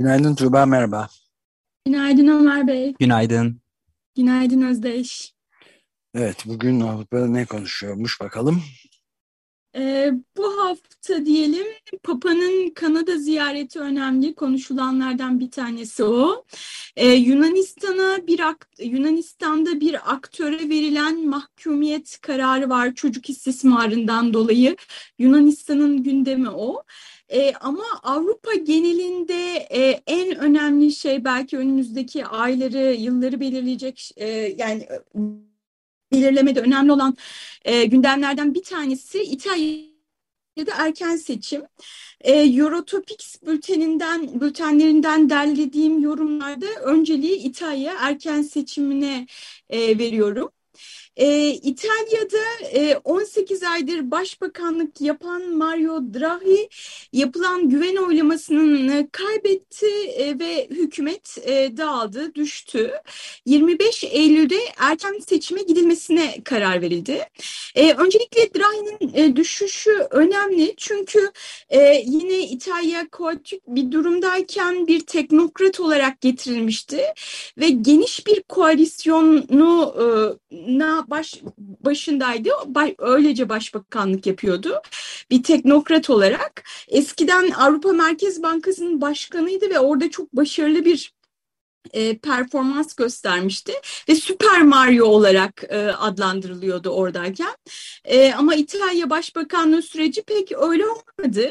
Günaydın Tuğba, merhaba. Günaydın Ömer Bey. Günaydın. Günaydın Özdeş. Evet, bugün Avrupa'da ne konuşuyormuş bakalım. Ee, bu hafta diyelim Papa'nın Kanada ziyareti önemli konuşulanlardan bir tanesi o. Ee, Yunanistan'a bir Yunanistan'da bir aktöre verilen mahkumiyet kararı var çocuk istismarından dolayı. Yunanistan'ın gündemi o. E, ama Avrupa genelinde e, en önemli şey belki önümüzdeki ayları, yılları belirleyecek e, yani belirlemede önemli olan e, gündemlerden bir tanesi İtalya'da erken seçim. E, Eurotopics bülteninden, bültenlerinden derlediğim yorumlarda önceliği İtalya erken seçimine e, veriyorum. E, İtalya'da e, 18 aydır başbakanlık yapan Mario Draghi yapılan güven oylamasını kaybetti e, ve hükümet e, dağıldı, düştü. 25 Eylül'de erken seçime gidilmesine karar verildi. E, öncelikle Draghi'nin e, düşüşü önemli çünkü e, yine İtalya koalitif bir durumdayken bir teknokrat olarak getirilmişti ve geniş bir koalisyonu e, baş başındaydı. Baş, öylece başbakanlık yapıyordu. Bir teknokrat olarak. Eskiden Avrupa Merkez Bankası'nın başkanıydı ve orada çok başarılı bir e, performans göstermişti ve Süper Mario olarak e, adlandırılıyordu oradayken. E, ama İtalya Başbakanlığı süreci pek öyle olmadı.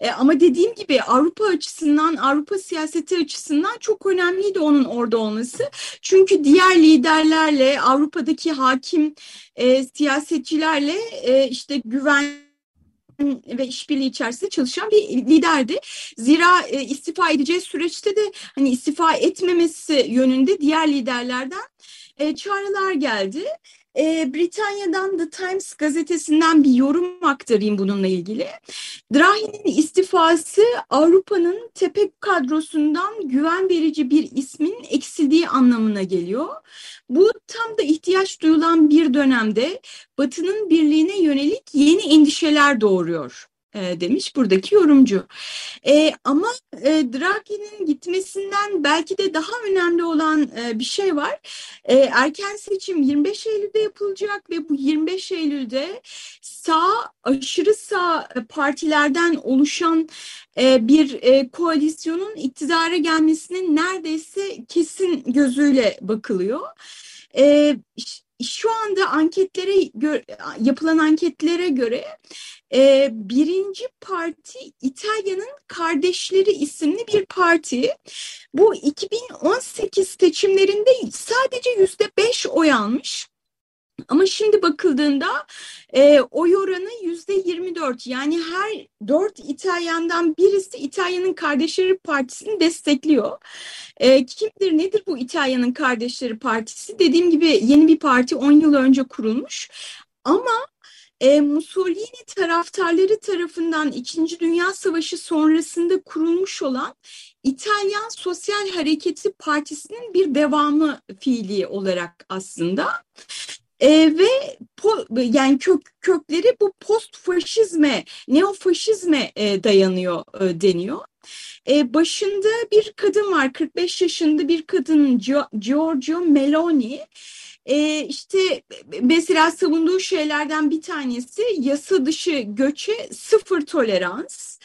E, ama dediğim gibi Avrupa açısından, Avrupa siyaseti açısından çok önemliydi onun orada olması. Çünkü diğer liderlerle, Avrupa'daki hakim e, siyasetçilerle e, işte güven ve işbirliği içerisinde çalışan bir liderdi. Zira e, istifa edeceği süreçte de hani istifa etmemesi yönünde diğer liderlerden e, çağrılar geldi. E, Britanya'dan The Times gazetesinden bir yorum aktarayım bununla ilgili. Draghi'nin istifası Avrupa'nın tepe kadrosundan güven verici bir ismin eksildiği anlamına geliyor. Bu tam da ihtiyaç duyulan bir dönemde Batı'nın birliğine yönelik yeni endişeler doğuruyor e, demiş buradaki yorumcu. E, ama e, Draghi'nin gitmesinden belki de daha önemli olan e, bir şey var. E, erken seçim 25 Eylül'de yapılacak ve bu 25 Eylül'de sağ aşırı sağ partilerden oluşan e, bir e, koalisyonun iktidara gelmesinin neredeyse kesin gözüyle bakılıyor. E, şu anda anketlere yapılan anketlere göre e, birinci parti İtalya'nın Kardeşleri isimli bir parti. Bu 2018 seçimlerinde sadece yüzde beş oy almış. Ama şimdi bakıldığında e, oy oranı yüzde 24 yani her dört İtalyandan birisi İtalya'nın Kardeşleri Partisi'ni destekliyor. E, kimdir nedir bu İtalya'nın Kardeşleri Partisi? Dediğim gibi yeni bir parti 10 yıl önce kurulmuş ama e, Mussolini taraftarları tarafından İkinci Dünya Savaşı sonrasında kurulmuş olan İtalyan Sosyal Hareketi Partisi'nin bir devamı fiili olarak aslında. E, ve po, yani kök, kökleri bu post faşizme, neofaşizme e, dayanıyor e, deniyor. E, başında bir kadın var, 45 yaşında bir kadın Giorgio Meloni. E, işte mesela savunduğu şeylerden bir tanesi yasa dışı göçe sıfır tolerans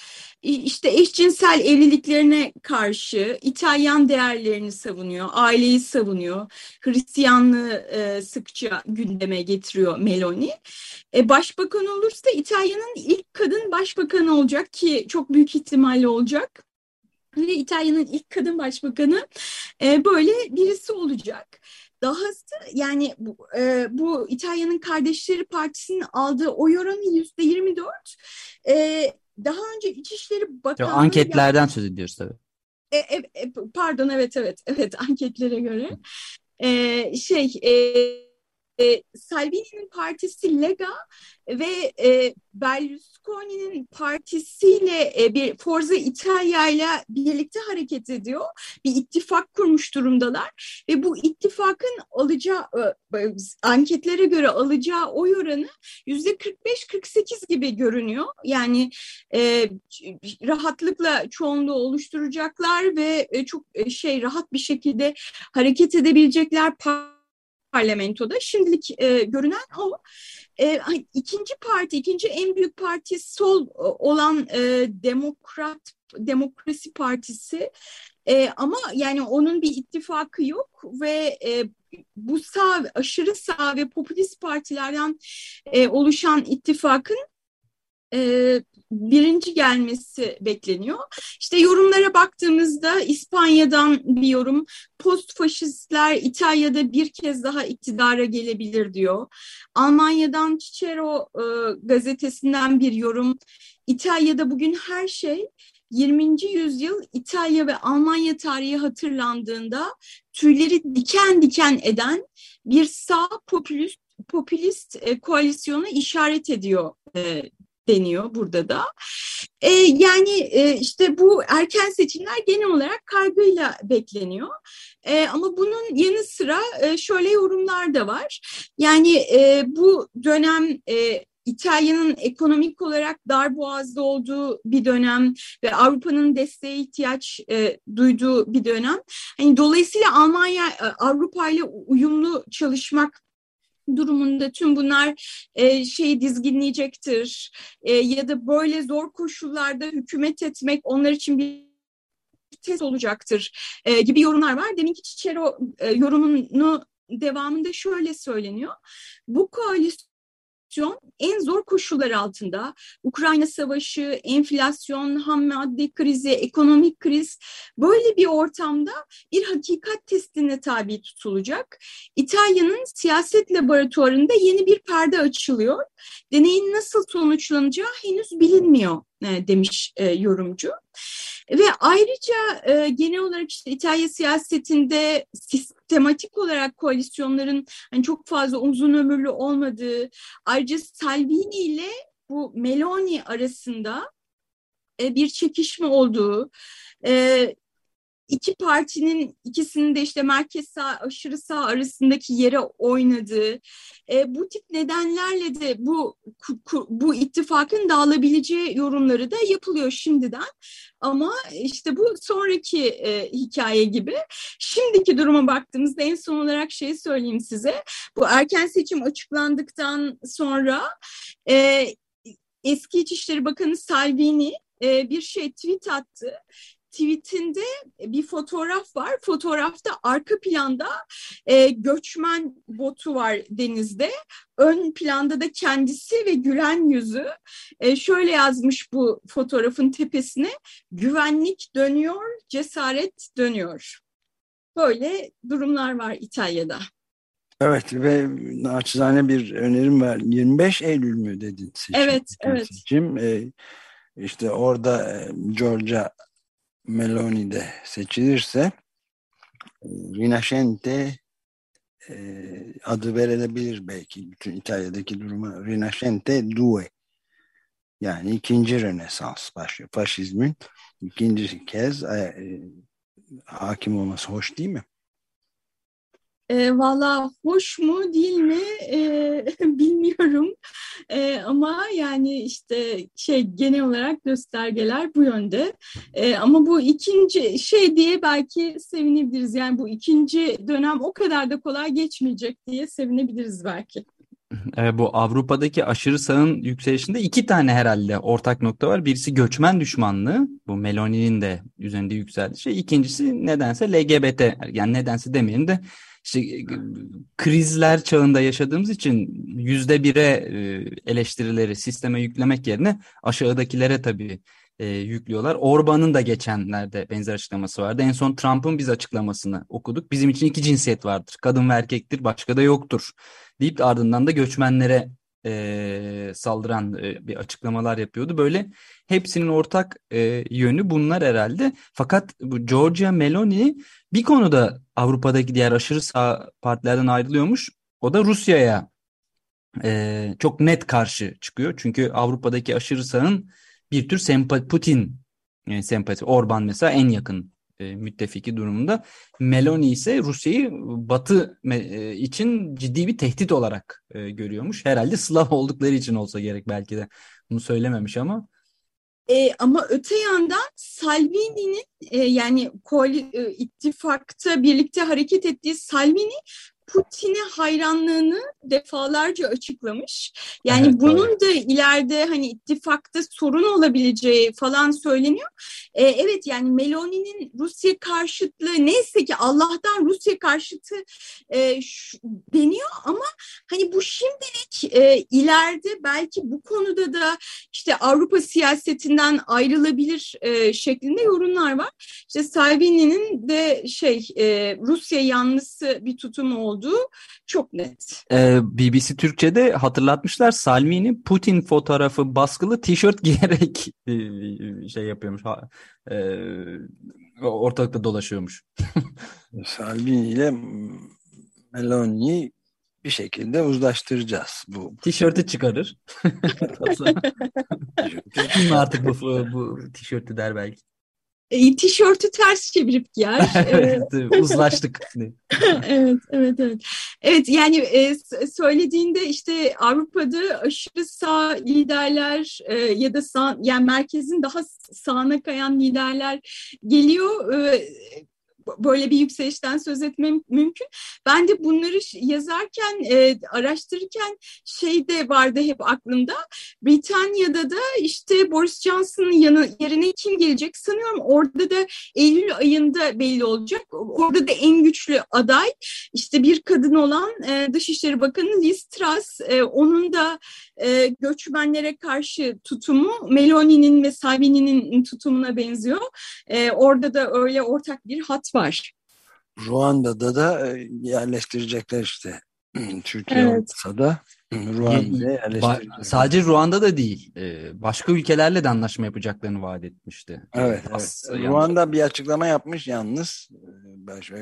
işte eşcinsel evliliklerine karşı İtalyan değerlerini savunuyor, aileyi savunuyor, Hristiyanlığı e, sıkça gündeme getiriyor Meloni. E, başbakan olursa İtalya'nın ilk kadın başbakanı olacak ki çok büyük ihtimalle olacak. Ve İtalya'nın ilk kadın başbakanı e, böyle birisi olacak. Dahası yani bu, e, bu İtalya'nın Kardeşleri Partisi'nin aldığı oy oranı yüzde 24. E, daha önce İçişleri Bakanlığı... Anketlerden söz ediyoruz tabii. E, e, e, pardon evet evet evet anketlere göre. E, şey e, e, Salvini'nin partisi Lega ve e, Berlusconi'nin partisiyle e, bir Forza Italia ile birlikte hareket ediyor. Bir ittifak kurmuş durumdalar ve bu ittifakın alacağı e, anketlere göre alacağı oy oranı yüzde 45-48 gibi görünüyor. Yani e, rahatlıkla çoğunluğu oluşturacaklar ve e, çok e, şey rahat bir şekilde hareket edebilecekler parlamentoda. Şimdilik e, görünen o. E, ikinci parti, ikinci en büyük parti sol e, olan e, Demokrat Demokrasi Partisi e, ama yani onun bir ittifakı yok ve e, bu sağ, aşırı sağ ve popülist partilerden e, oluşan ittifakın e, birinci gelmesi bekleniyor. İşte yorumlara baktığımızda İspanya'dan bir yorum post faşistler İtalya'da bir kez daha iktidara gelebilir diyor. Almanya'dan Cicero e, gazetesinden bir yorum İtalya'da bugün her şey 20. yüzyıl İtalya ve Almanya tarihi hatırlandığında tüyleri diken diken eden bir sağ popülist popülist e, koalisyona işaret ediyor e, deniyor burada da. E, yani e, işte bu erken seçimler genel olarak kaygıyla bekleniyor. E, ama bunun yanı sıra e, şöyle yorumlar da var. Yani e, bu dönem e, İtalya'nın ekonomik olarak dar boğazda olduğu bir dönem ve Avrupa'nın desteğe ihtiyaç e, duyduğu bir dönem. Hani dolayısıyla Almanya e, Avrupa ile uyumlu çalışmak durumunda tüm bunlar e, şeyi dizginleyecektir e, ya da böyle zor koşullarda hükümet etmek onlar için bir test olacaktır e, gibi yorumlar var. Deminki Cicero e, yorumunu devamında şöyle söyleniyor. Bu koalisyon enflasyon en zor koşullar altında Ukrayna savaşı, enflasyon, ham madde krizi, ekonomik kriz böyle bir ortamda bir hakikat testine tabi tutulacak. İtalya'nın siyaset laboratuvarında yeni bir perde açılıyor. Deneyin nasıl sonuçlanacağı henüz bilinmiyor e, demiş e, yorumcu. Ve ayrıca e, genel olarak işte İtalya siyasetinde sistematik olarak koalisyonların hani çok fazla uzun ömürlü olmadığı, ayrıca Salvini ile bu Meloni arasında e, bir çekişme olduğu, e, iki partinin ikisinin de işte merkez sağ, aşırı sağ arasındaki yere oynadığı, e, bu tip nedenlerle de bu bu ittifakın dağılabileceği yorumları da yapılıyor şimdiden. Ama işte bu sonraki e, hikaye gibi. Şimdiki duruma baktığımızda en son olarak şeyi söyleyeyim size. Bu erken seçim açıklandıktan sonra e, eski İçişleri Bakanı Salvini e, bir şey tweet attı tweetinde bir fotoğraf var. Fotoğrafta arka planda e, göçmen botu var denizde. Ön planda da kendisi ve gülen yüzü. E, şöyle yazmış bu fotoğrafın tepesine. Güvenlik dönüyor, cesaret dönüyor. Böyle durumlar var İtalya'da. Evet ve naçizane bir önerim var. 25 Eylül mü dedin seçim? Evet, evet. Seçim. Ee, işte orada e, Georgia Meloni de seçilirse e, Rinascente e, adı verilebilir belki bütün İtalya'daki duruma Rinascente Due yani ikinci Rönesans başlıyor. Faşizmin ikinci kez e, e, hakim olması hoş değil mi? E, Valla hoş mu değil mi e, bilmiyorum e, ama yani işte şey genel olarak göstergeler bu yönde e, ama bu ikinci şey diye belki sevinebiliriz yani bu ikinci dönem o kadar da kolay geçmeyecek diye sevinebiliriz belki. E, bu Avrupa'daki aşırı sağın yükselişinde iki tane herhalde ortak nokta var. Birisi göçmen düşmanlığı. Bu Meloni'nin de üzerinde yükseldiği şey. İkincisi nedense LGBT. Yani nedense demeyelim de işte e, krizler çağında yaşadığımız için yüzde bire e, eleştirileri sisteme yüklemek yerine aşağıdakilere tabii e, yüklüyorlar. Orban'ın da geçenlerde benzer açıklaması vardı. En son Trump'ın biz açıklamasını okuduk. Bizim için iki cinsiyet vardır. Kadın ve erkektir, başka da yoktur. Deyip ardından da göçmenlere e, saldıran e, bir açıklamalar yapıyordu. Böyle hepsinin ortak e, yönü bunlar herhalde. Fakat bu Giorgia Meloni bir konuda Avrupa'daki diğer aşırı sağ partilerden ayrılıyormuş. O da Rusya'ya e, çok net karşı çıkıyor. Çünkü Avrupa'daki aşırı sağın bir tür sempa Putin e, sempati. Orban mesela en yakın e, müttefiki durumunda. Meloni ise Rusya'yı Batı e, için ciddi bir tehdit olarak e, görüyormuş. Herhalde Slav oldukları için olsa gerek belki de. Bunu söylememiş ama. E, ama öte yandan Salvini'nin e, yani koali, e, ittifakta birlikte hareket ettiği Salvini Putin'e hayranlığını defalarca açıklamış. Yani evet, bunun evet. da ileride hani ittifakta sorun olabileceği falan söyleniyor. Ee, evet yani Meloni'nin Rusya karşıtlığı neyse ki Allah'tan Rusya karşıtı e, şu, deniyor ama hani bu şimdilik e, ileride belki bu konuda da işte Avrupa siyasetinden ayrılabilir e, şeklinde yorumlar var. İşte Salvini'nin de şey e, Rusya yanlısı bir tutumu oldu olduğu çok net. Ee, BBC Türkçe'de hatırlatmışlar Salvini Putin fotoğrafı baskılı tişört giyerek e, şey yapıyormuş. E, ortalıkta dolaşıyormuş. Salvini ile Meloni bir şekilde uzlaştıracağız. Bu tişörtü çıkarır. artık bu, bu tişörtü der belki e, tişörtü ters çevirip giyer. evet, uzlaştık. evet, evet, evet. Evet, yani e, söylediğinde işte Avrupa'da aşırı sağ liderler e, ya da sağ, yani merkezin daha sağına kayan liderler geliyor. E, böyle bir yükselişten söz etmem mümkün. Ben de bunları yazarken, e, araştırırken şey de vardı hep aklımda. Britanya'da da işte Boris Johnson'ın yerine kim gelecek sanıyorum orada da Eylül ayında belli olacak. Orada da en güçlü aday işte bir kadın olan e, Dışişleri Bakanı Liz Truss. E, onun da e, göçmenlere karşı tutumu Meloni'nin ve Salvini'nin tutumuna benziyor. E, orada da öyle ortak bir hat var. Ruanda'da da e, yerleştirecekler işte. Türkiye evet. olmasa da Ruanda'ya yerleştirecekler. Sadece Ruanda'da değil. E, başka ülkelerle de anlaşma yapacaklarını vaat etmişti. Evet. evet. Ruanda bir açıklama yapmış yalnız. E, Başka,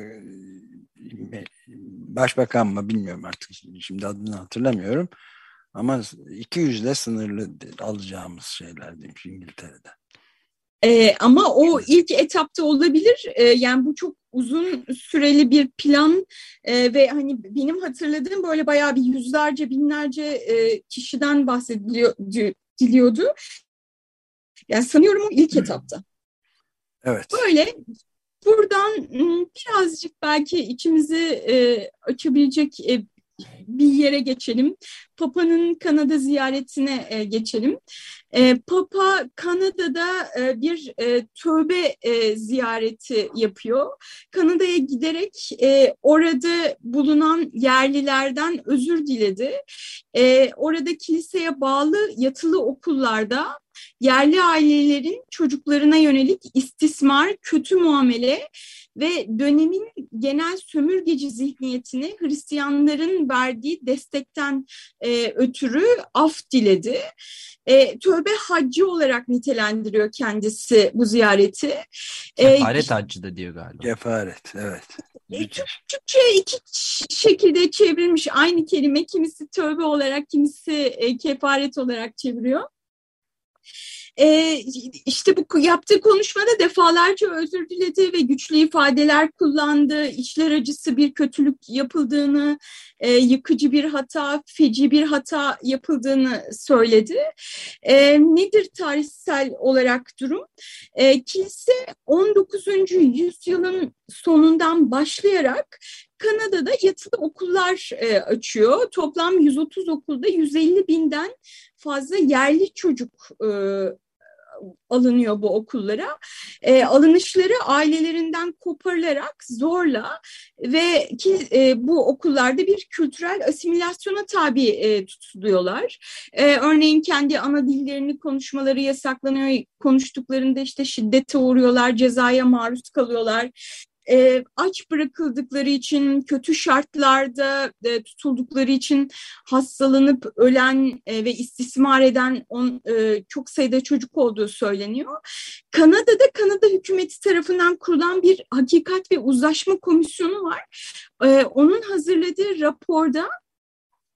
başbakan mı bilmiyorum artık. Şimdi adını hatırlamıyorum. Ama 200 ile sınırlı alacağımız şeyler demiş İngiltere'de. Ee, ama o ilk etapta olabilir. Ee, yani bu çok uzun süreli bir plan e, ve hani benim hatırladığım böyle bayağı bir yüzlerce binlerce e, kişiden bahsediliyordu. Yani sanıyorum o ilk etapta. Evet. Böyle buradan birazcık belki içimizi e, açabilecek e, bir yere geçelim. Papa'nın Kanada ziyaretine e, geçelim. E, Papa Kanada'da e, bir e, tövbe e, ziyareti yapıyor. Kanada'ya giderek e, orada bulunan yerlilerden özür diledi. E, orada kiliseye bağlı yatılı okullarda yerli ailelerin çocuklarına yönelik istismar, kötü muamele ve dönemin genel sömürgeci zihniyetini Hristiyanların verdiği destekten e, ötürü af diledi. E, tövbe haccı olarak nitelendiriyor kendisi bu ziyareti. E, Kefaret e, haccı da diyor galiba. Kefaret, evet. E, Türkçe iki şekilde çevrilmiş aynı kelime. Kimisi tövbe olarak, kimisi e, kefaret olarak çeviriyor. E, işte bu yaptığı konuşmada defalarca özür diledi ve güçlü ifadeler kullandı. İçler acısı bir kötülük yapıldığını, e, yıkıcı bir hata, feci bir hata yapıldığını söyledi. E, nedir tarihsel olarak durum? E, kilise 19. yüzyılın sonundan başlayarak Kanada'da yatılı okullar e, açıyor. Toplam 130 okulda 150 binden fazla yerli çocuk e, alınıyor bu okullara. E, alınışları ailelerinden koparılarak zorla ve ki e, bu okullarda bir kültürel asimilasyona tabi e, tutuluyorlar. E, örneğin kendi ana dillerini konuşmaları yasaklanıyor. Konuştuklarında işte şiddete uğruyorlar, cezaya maruz kalıyorlar e, aç bırakıldıkları için, kötü şartlarda e, tutuldukları için hastalanıp ölen e, ve istismar eden on, e, çok sayıda çocuk olduğu söyleniyor. Kanada'da Kanada hükümeti tarafından kurulan bir hakikat ve uzlaşma komisyonu var. E, onun hazırladığı raporda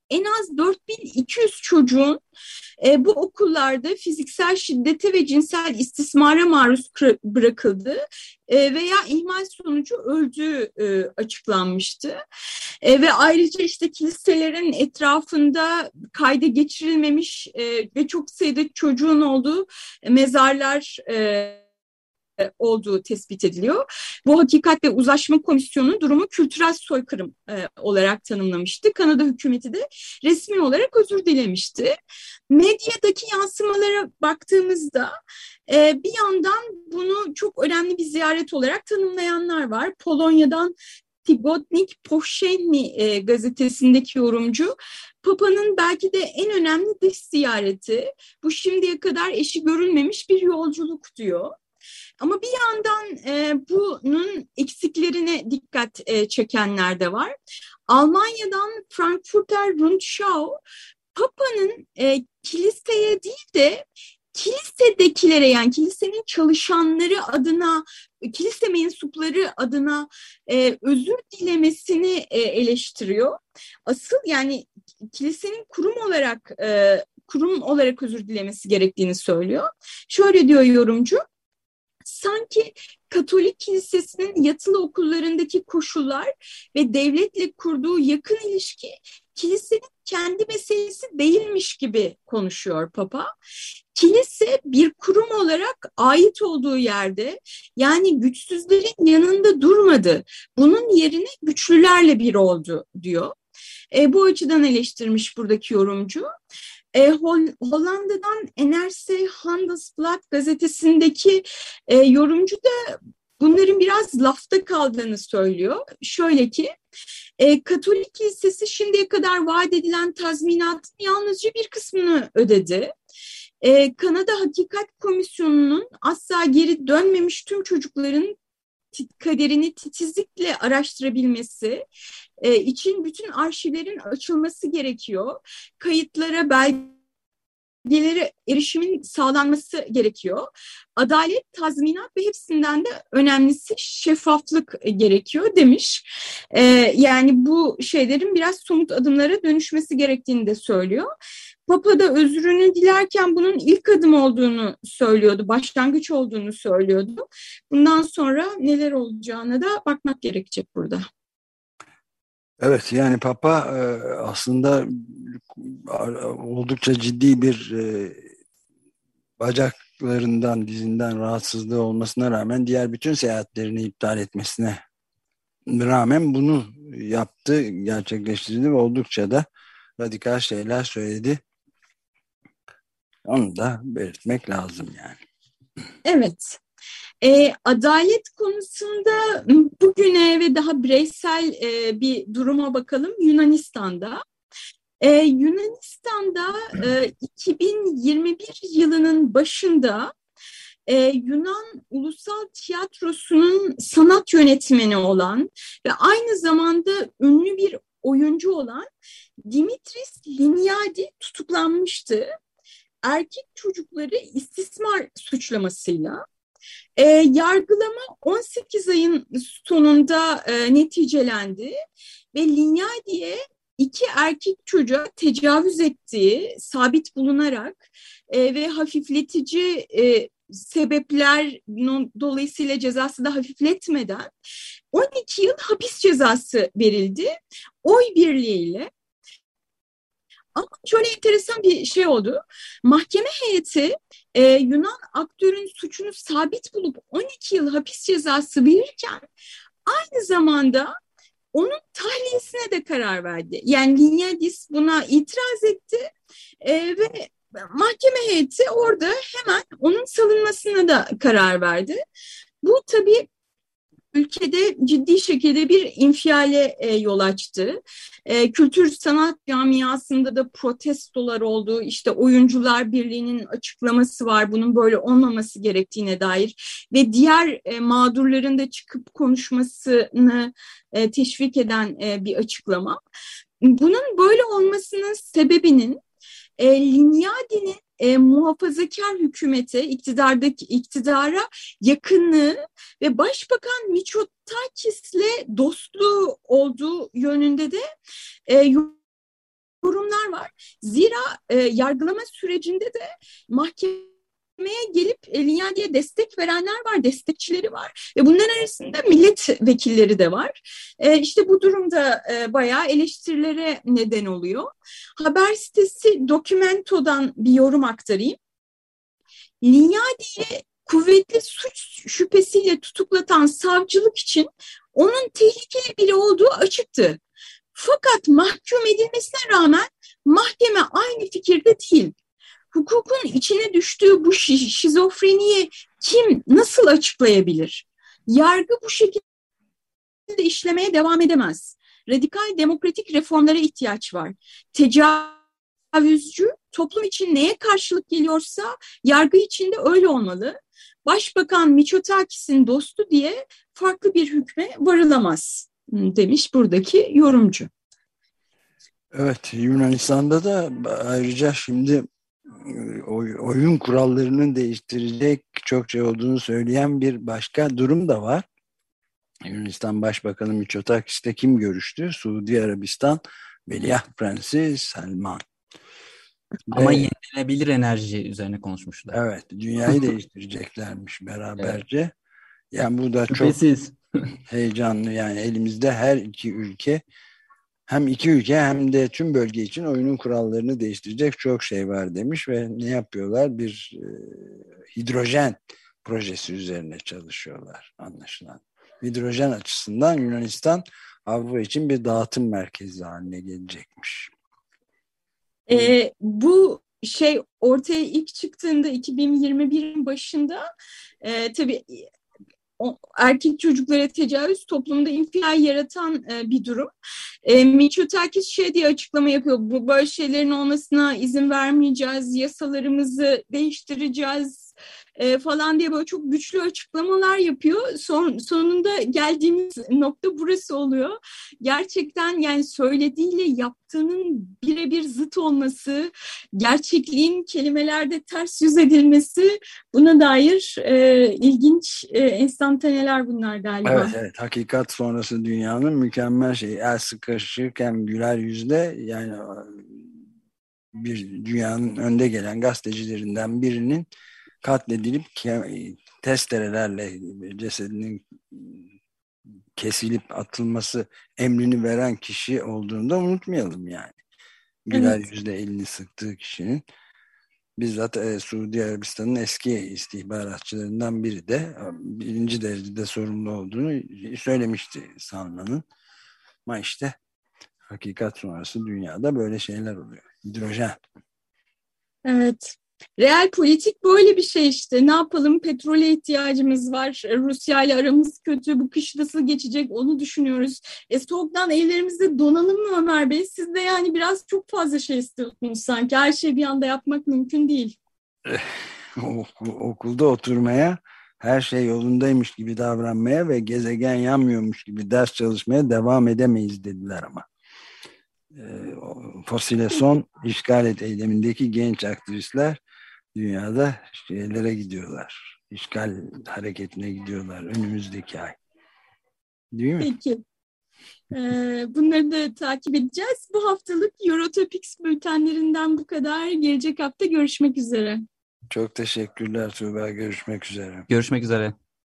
en az 4200 çocuğun e, bu okullarda fiziksel şiddete ve cinsel istismara maruz bırakıldığı veya ihmal sonucu öldüğü e, açıklanmıştı. E, ve ayrıca işte kiliselerin etrafında kayda geçirilmemiş e, ve çok sayıda çocuğun olduğu mezarlar e, olduğu tespit ediliyor. Bu Hakikat ve Uzlaşma Komisyonu durumu kültürel soykırım e, olarak tanımlamıştı. Kanada hükümeti de resmi olarak özür dilemişti. Medyadaki yansımalara baktığımızda e, bir yandan bunu çok önemli bir ziyaret olarak tanımlayanlar var. Polonya'dan Tygodnik Powszechny e, gazetesindeki yorumcu Papa'nın belki de en önemli dış ziyareti bu şimdiye kadar eşi görülmemiş bir yolculuk diyor. Ama bir yandan e, bunun eksiklerine dikkat e, çekenler de var. Almanya'dan Frankfurter Rundschau Papa'nın e, kiliseye değil de kilisedekilere yani kilisenin çalışanları adına, kilise mensupları adına e, özür dilemesini e, eleştiriyor. Asıl yani kilisenin kurum olarak e, kurum olarak özür dilemesi gerektiğini söylüyor. Şöyle diyor yorumcu, sanki Katolik Kilisesi'nin yatılı okullarındaki koşullar ve devletle kurduğu yakın ilişki kilisenin kendi meselesi değilmiş gibi konuşuyor Papa. Kilise bir kurum olarak ait olduğu yerde yani güçsüzlerin yanında durmadı. Bunun yerine güçlülerle bir oldu diyor. E, bu açıdan eleştirmiş buradaki yorumcu. E, Hollanda'dan NRC Handelsblad gazetesindeki e, yorumcu da bunların biraz lafta kaldığını söylüyor. Şöyle ki e, Katolik Kilisesi şimdiye kadar vaat edilen tazminatın yalnızca bir kısmını ödedi. E, Kanada Hakikat Komisyonu'nun asla geri dönmemiş tüm çocukların kaderini titizlikle araştırabilmesi e, için bütün arşivlerin açılması gerekiyor. Kayıtlara, belgelere erişimin sağlanması gerekiyor. Adalet, tazminat ve hepsinden de önemlisi şeffaflık gerekiyor demiş. E, yani bu şeylerin biraz somut adımlara dönüşmesi gerektiğini de söylüyor. Papa da özrünü dilerken bunun ilk adım olduğunu söylüyordu, başlangıç olduğunu söylüyordu. Bundan sonra neler olacağına da bakmak gerekecek burada. Evet yani Papa e, aslında oldukça ciddi bir e, bacaklarından, dizinden rahatsızlığı olmasına rağmen diğer bütün seyahatlerini iptal etmesine rağmen bunu yaptı, gerçekleştirdi ve oldukça da radikal şeyler söyledi. Onu da belirtmek lazım yani. Evet. E, adalet konusunda bugüne ve daha bireysel e, bir duruma bakalım. Yunanistan'da. E, Yunanistan'da e, 2021 yılının başında e, Yunan Ulusal Tiyatrosu'nun sanat yönetmeni olan ve aynı zamanda ünlü bir oyuncu olan Dimitris Liniadi tutuklanmıştı. Erkek çocukları istismar suçlamasıyla e, yargılama 18 ayın sonunda e, neticelendi ve Linyadi'ye iki erkek çocuğa tecavüz ettiği sabit bulunarak e, ve hafifletici e, sebepler dolayısıyla cezası da hafifletmeden 12 yıl hapis cezası verildi. Oy birliğiyle ama şöyle enteresan bir şey oldu. Mahkeme heyeti e, Yunan aktörün suçunu sabit bulup 12 yıl hapis cezası verirken aynı zamanda onun tahliyesine de karar verdi. Yani Linyadis buna itiraz etti e, ve mahkeme heyeti orada hemen onun salınmasına da karar verdi. Bu tabii ülkede ciddi şekilde bir infiale e, yol açtı. E, kültür sanat camiasında da protestolar oldu. İşte oyuncular birliğinin açıklaması var bunun böyle olmaması gerektiğine dair ve diğer e, mağdurların da çıkıp konuşmasını e, teşvik eden e, bir açıklama. Bunun böyle olmasının sebebinin e, Linyadi'nin e, muhafazakar hükümete, iktidardaki iktidara yakınlığı ve Başbakan Miçotakis'le dostluğu olduğu yönünde de e, yorumlar var. Zira e, yargılama sürecinde de mahkeme mahkemeye gelip Linyadi'ye destek verenler var, destekçileri var ve bunların arasında milletvekilleri de var. E, işte bu durumda e, bayağı eleştirilere neden oluyor. Haber sitesi Dokumento'dan bir yorum aktarayım. Linyadi'ye kuvvetli suç şüphesiyle tutuklatan savcılık için onun tehlikeli biri olduğu açıktı. Fakat mahkum edilmesine rağmen mahkeme aynı fikirde değil hukukun içine düştüğü bu şizofreniyi kim nasıl açıklayabilir? Yargı bu şekilde işlemeye devam edemez. Radikal demokratik reformlara ihtiyaç var. Tecavüzcü toplum için neye karşılık geliyorsa yargı için de öyle olmalı. Başbakan Miçotakis'in dostu diye farklı bir hükme varılamaz demiş buradaki yorumcu. Evet Yunanistan'da da ayrıca şimdi oyun kurallarının değiştirecek çok şey olduğunu söyleyen bir başka durum da var. Yunanistan Başbakanı Mitsotakis'te kim görüştü? Suudi Arabistan Veliaht Prensi Selman. Ama Ve, yenilenebilir enerji üzerine konuşmuşlar. Evet, dünyayı değiştireceklermiş beraberce. Evet. Yani bu da çok heyecanlı. Yani elimizde her iki ülke hem iki ülke hem de tüm bölge için oyunun kurallarını değiştirecek çok şey var demiş ve ne yapıyorlar? Bir e, hidrojen projesi üzerine çalışıyorlar anlaşılan. Hidrojen açısından Yunanistan Avrupa için bir dağıtım merkezi haline gelecekmiş. E, bu şey ortaya ilk çıktığında 2021'in başında e, tabii o, erkek çocuklara tecavüz toplumda infial yaratan e, bir durum. E, Mitsotakis şey diye açıklama yapıyor. Bu böyle şeylerin olmasına izin vermeyeceğiz, yasalarımızı değiştireceğiz e, falan diye böyle çok güçlü açıklamalar yapıyor. Son, sonunda geldiğimiz nokta burası oluyor. Gerçekten yani söylediğiyle yaptığının birebir zıt olması, gerçekliğin kelimelerde ters yüz edilmesi buna dair e, ilginç e, enstantaneler bunlar galiba. Evet, evet. Hakikat sonrası dünyanın mükemmel şeyi. El sıkışırken güler yüzle yani bir dünyanın önde gelen gazetecilerinden birinin katledilip testerelerle cesedinin kesilip atılması emrini veren kişi olduğunu da unutmayalım yani. Güler evet. yüzle elini sıktığı kişinin bizzat e, Suudi Arabistan'ın eski istihbaratçılarından biri de e, birinci derecede sorumlu olduğunu söylemişti Salman'ın. Ama işte hakikat sonrası dünyada böyle şeyler oluyor. Hidrojen. Evet. Real politik böyle bir şey işte. Ne yapalım? Petrole ihtiyacımız var. Rusya ile aramız kötü. Bu kış nasıl geçecek onu düşünüyoruz. E soğuktan evlerimizde donalım mı Ömer Bey? Siz de yani biraz çok fazla şey istiyorsunuz sanki. Her şeyi bir anda yapmak mümkün değil. Okulda oturmaya, her şey yolundaymış gibi davranmaya ve gezegen yanmıyormuş gibi ders çalışmaya devam edemeyiz dediler ama. E, Fosile son işgal et eylemindeki genç aktivistler dünyada şeylere gidiyorlar. İşgal hareketine gidiyorlar önümüzdeki ay. Değil mi? Peki. Ee, bunları da takip edeceğiz. Bu haftalık Eurotopics bültenlerinden bu kadar. Gelecek hafta görüşmek üzere. Çok teşekkürler Tuğba. Görüşmek üzere. Görüşmek üzere.